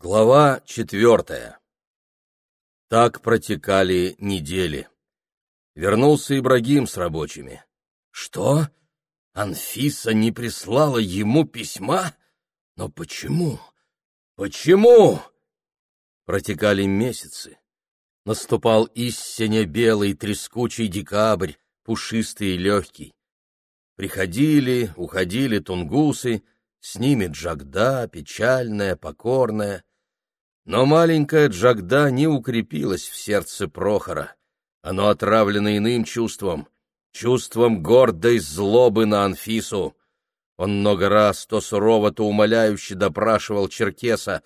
Глава четвертая. Так протекали недели. Вернулся Ибрагим с рабочими. Что? Анфиса не прислала ему письма? Но почему? Почему? Протекали месяцы. Наступал истинно белый трескучий декабрь, пушистый и легкий. Приходили, уходили тунгусы, с ними Джагда, печальная, покорная. Но маленькая Джагда не укрепилась в сердце Прохора. Оно отравлено иным чувством, чувством гордой злобы на Анфису. Он много раз то сурово, то умоляюще допрашивал Черкеса.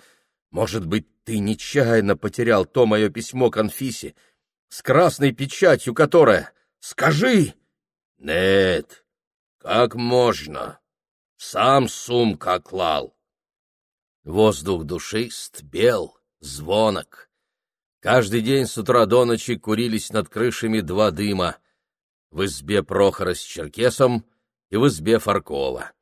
«Может быть, ты нечаянно потерял то мое письмо к Анфисе, с красной печатью которое? Скажи!» «Нет, как можно?» Сам сумка клал. Воздух душист, бел, звонок. Каждый день с утра до ночи курились над крышами два дыма. В избе Прохора с Черкесом и в избе Фаркова.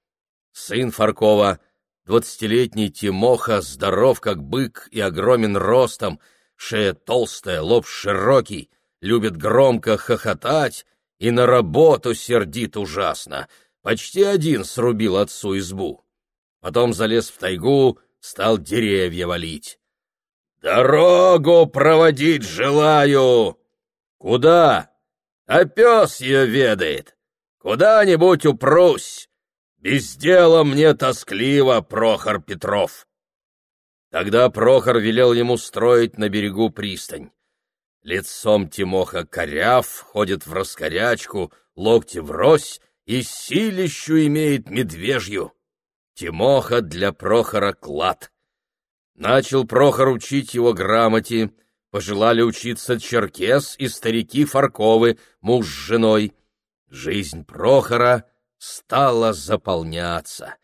Сын Фаркова, двадцатилетний Тимоха, здоров как бык и огромен ростом, шея толстая, лоб широкий, любит громко хохотать и на работу сердит ужасно — почти один срубил отцу избу. Потом залез в тайгу, стал деревья валить. «Дорогу проводить желаю!» «Куда?» «А пес ее ведает. Куда-нибудь упрусь. Без дела мне тоскливо, Прохор Петров». Тогда Прохор велел ему строить на берегу пристань. Лицом Тимоха коряв, ходит в раскорячку, локти врозь, и силищу имеет медвежью. Тимоха для Прохора клад. Начал Прохор учить его грамоте, пожелали учиться черкес и старики Фарковы, муж с женой. Жизнь Прохора стала заполняться.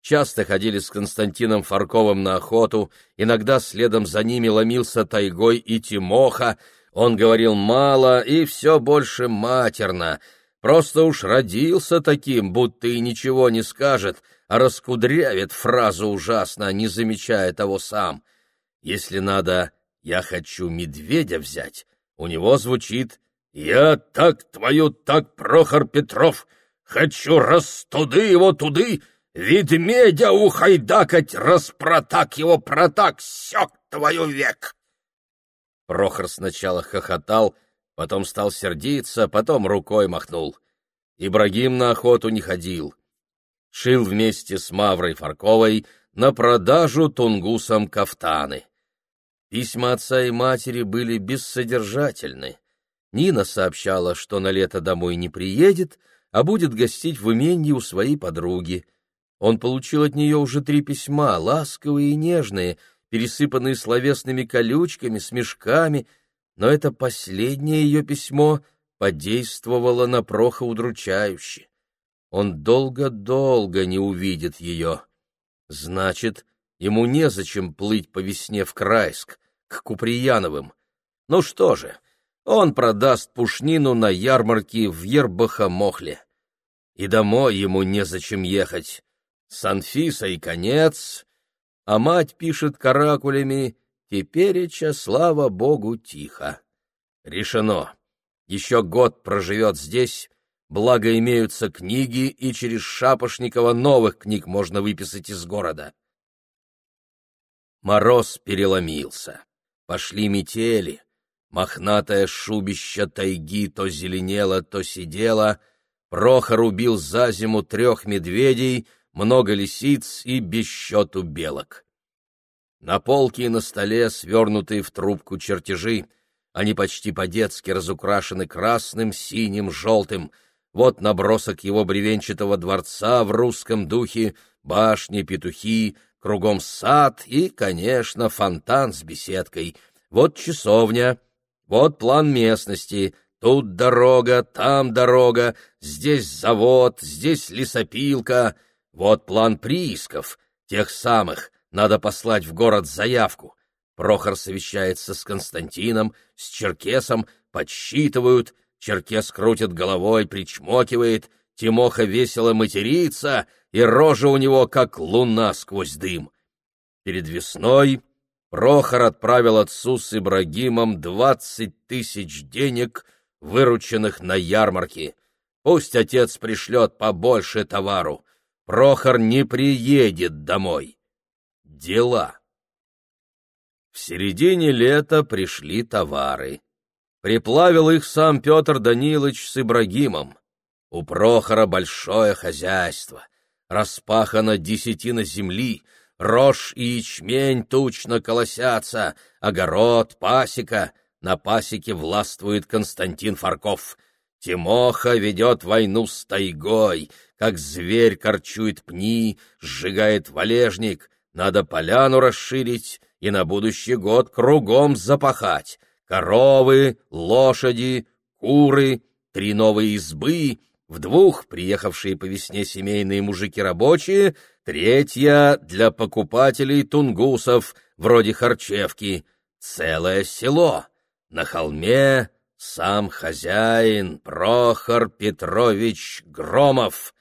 Часто ходили с Константином Фарковым на охоту, иногда следом за ними ломился тайгой и Тимоха, он говорил мало и все больше матерно — Просто уж родился таким, будто и ничего не скажет, а раскудрявит фразу ужасно, не замечая того сам. Если надо «я хочу медведя взять», у него звучит «я так твою так, Прохор Петров, хочу растуды его туды, ведмедя ухайдакать, распротак его протак, сёк твою век». Прохор сначала хохотал, — потом стал сердиться, потом рукой махнул. Ибрагим на охоту не ходил. Шил вместе с Маврой Фарковой на продажу тунгусам кафтаны. Письма отца и матери были бессодержательны. Нина сообщала, что на лето домой не приедет, а будет гостить в имении у своей подруги. Он получил от нее уже три письма, ласковые и нежные, пересыпанные словесными колючками, смешками — но это последнее ее письмо подействовало на Проха удручающе. Он долго-долго не увидит ее. Значит, ему незачем плыть по весне в Крайск, к Куприяновым. Ну что же, он продаст пушнину на ярмарке в Ербахамохле. И домой ему незачем ехать. С Анфисой конец, а мать пишет каракулями Тепереча, слава богу, тихо. Решено. Еще год проживет здесь, благо имеются книги, и через Шапошникова новых книг можно выписать из города. Мороз переломился. Пошли метели. Мохнатое шубище тайги то зеленело, то сидело. Прохор убил за зиму трех медведей, много лисиц и без счету белок. На полке и на столе свернутые в трубку чертежи. Они почти по-детски разукрашены красным, синим, желтым. Вот набросок его бревенчатого дворца в русском духе, башни, петухи, кругом сад и, конечно, фонтан с беседкой. Вот часовня, вот план местности, тут дорога, там дорога, здесь завод, здесь лесопилка, вот план приисков, тех самых — надо послать в город заявку. Прохор совещается с Константином, с Черкесом, подсчитывают, Черкес крутит головой, причмокивает, Тимоха весело матерится, и рожа у него как луна сквозь дым. Перед весной Прохор отправил отцу с Ибрагимом двадцать тысяч денег, вырученных на ярмарке. Пусть отец пришлет побольше товару. Прохор не приедет домой. Дела. В середине лета пришли товары. Приплавил их сам Петр Данилович с Ибрагимом. У Прохора большое хозяйство. Распахана десятина земли, рожь и ячмень тучно колосятся, огород, пасека. На пасеке властвует Константин Фарков. Тимоха ведет войну с тайгой, как зверь корчует пни, сжигает валежник. Надо поляну расширить и на будущий год кругом запахать. Коровы, лошади, куры, три новые избы, в двух приехавшие по весне семейные мужики-рабочие, третья для покупателей тунгусов, вроде харчевки, целое село. На холме сам хозяин Прохор Петрович Громов.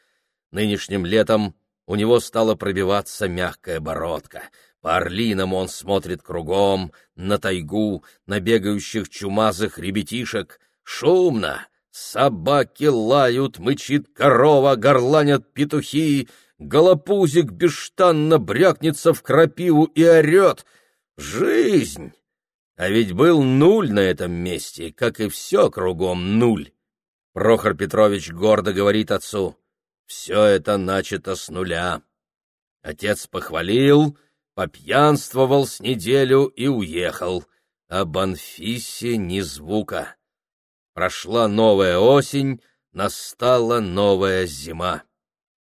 Нынешним летом у него стала пробиваться мягкая бородка. По-орлиному он смотрит кругом, на тайгу, на бегающих чумазых ребятишек. Шумно! Собаки лают, мычит корова, горланят петухи, голопузик бесштанно брякнется в крапиву и орет. Жизнь! А ведь был нуль на этом месте, как и все кругом нуль. Прохор Петрович гордо говорит отцу, все это начато с нуля. Отец похвалил, попьянствовал с неделю и уехал. Об Анфисе ни звука. Прошла новая осень, настала новая зима.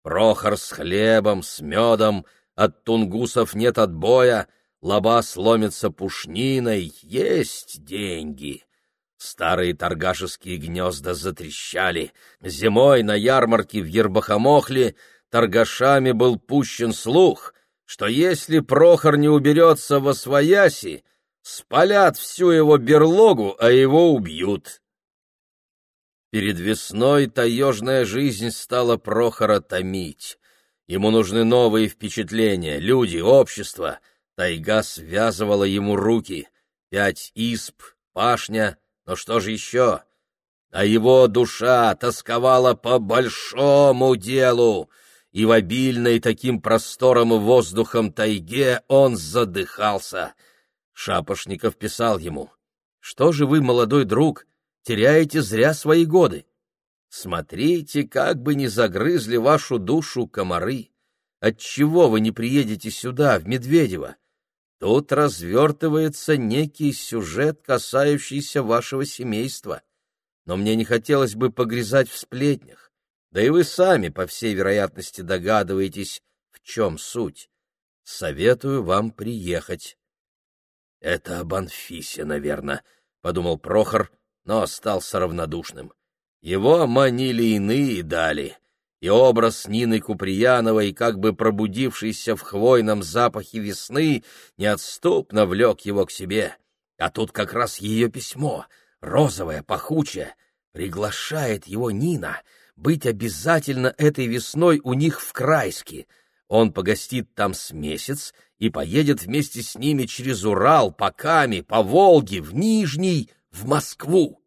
Прохор с хлебом, с медом, от тунгусов нет отбоя — лоба сломится пушниной, есть деньги. Старые торгашеские гнезда затрещали. Зимой на ярмарке в Ербахомохле торгашами был пущен слух, что если Прохор не уберется во свояси, спалят всю его берлогу, а его убьют. Перед весной таежная жизнь стала Прохора томить. Ему нужны новые впечатления, люди, общество — Тайга связывала ему руки. Пять исп, пашня, но что же еще? А его душа тосковала по большому делу, и в обильной таким простором воздухом тайге он задыхался. Шапошников писал ему, «Что же вы, молодой друг, теряете зря свои годы? Смотрите, как бы не загрызли вашу душу комары. Отчего вы не приедете сюда, в Медведево? Тут развертывается некий сюжет, касающийся вашего семейства. Но мне не хотелось бы погрязать в сплетнях. Да и вы сами, по всей вероятности, догадываетесь, в чем суть. Советую вам приехать. — Это об Анфисе, наверное, — подумал Прохор, но остался равнодушным. Его манили иные дали и образ Нины Куприяновой, как бы пробудившийся в хвойном запахе весны, неотступно влек его к себе. А тут как раз ее письмо, розовое, пахучее, приглашает его Нина быть обязательно этой весной у них в Крайске. Он погостит там с месяц и поедет вместе с ними через Урал, по Каме, по Волге, в Нижний, в Москву.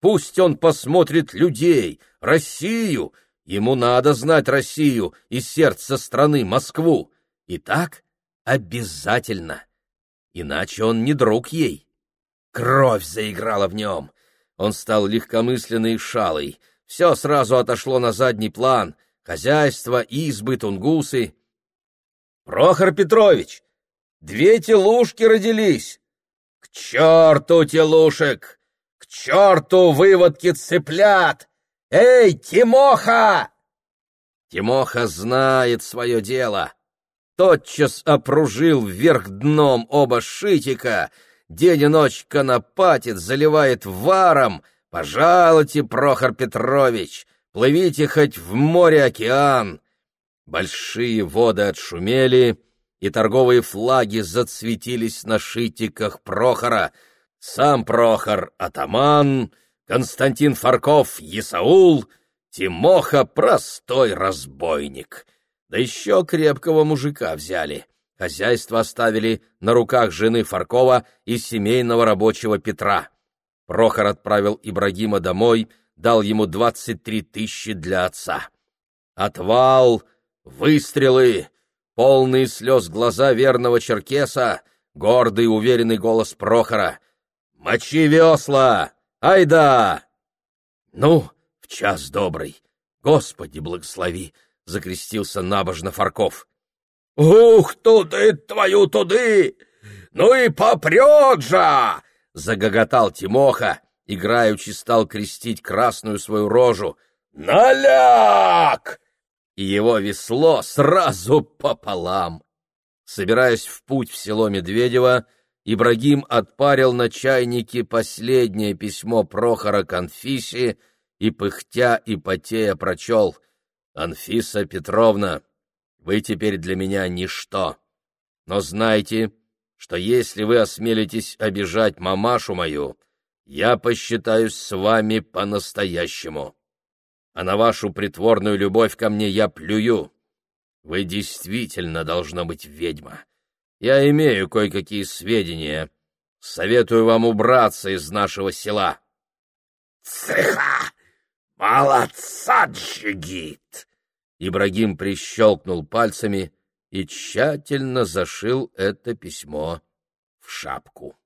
Пусть он посмотрит людей, Россию, Ему надо знать Россию и сердце страны, Москву. И так обязательно. Иначе он не друг ей. Кровь заиграла в нем. Он стал легкомысленный и шалый. Все сразу отошло на задний план. Хозяйство, избы, тунгусы. «Прохор Петрович, две телушки родились!» «К черту телушек! К черту выводки цыплят!» «Эй, Тимоха!» Тимоха знает свое дело. Тотчас опружил вверх дном оба шитика, день и ночь конопатит, заливает варом. Пожалуйте, Прохор Петрович, плывите хоть в море-океан. Большие воды отшумели, и торговые флаги зацветились на шитиках Прохора. Сам Прохор — атаман — Константин Фарков — Исаул, Тимоха — простой разбойник. Да еще крепкого мужика взяли. хозяйство оставили на руках жены Фаркова и семейного рабочего Петра. Прохор отправил Ибрагима домой, дал ему двадцать три тысячи для отца. Отвал, выстрелы, полные слез глаза верного черкеса, гордый уверенный голос Прохора. «Мочи весла! Айда!» «Ну, в час добрый! Господи, благослови!» — закрестился набожно Фарков. «Ух, туды твою туды! Ну и попрет же!» — загоготал Тимоха, играючи стал крестить красную свою рожу. «Наляк!» И его весло сразу пополам. Собираясь в путь в село Медведево, Ибрагим отпарил на чайнике последнее письмо Прохора к Анфисе и, пыхтя и потея, прочел «Анфиса Петровна, вы теперь для меня ничто, но знайте, что если вы осмелитесь обижать мамашу мою, я посчитаюсь с вами по-настоящему. А на вашу притворную любовь ко мне я плюю. Вы действительно должна быть ведьма. Я имею кое-какие сведения. Советую вам убраться из нашего села. Цеха! Молодца, Джигит! Ибрагим прищелкнул пальцами — и тщательно зашил это письмо в шапку.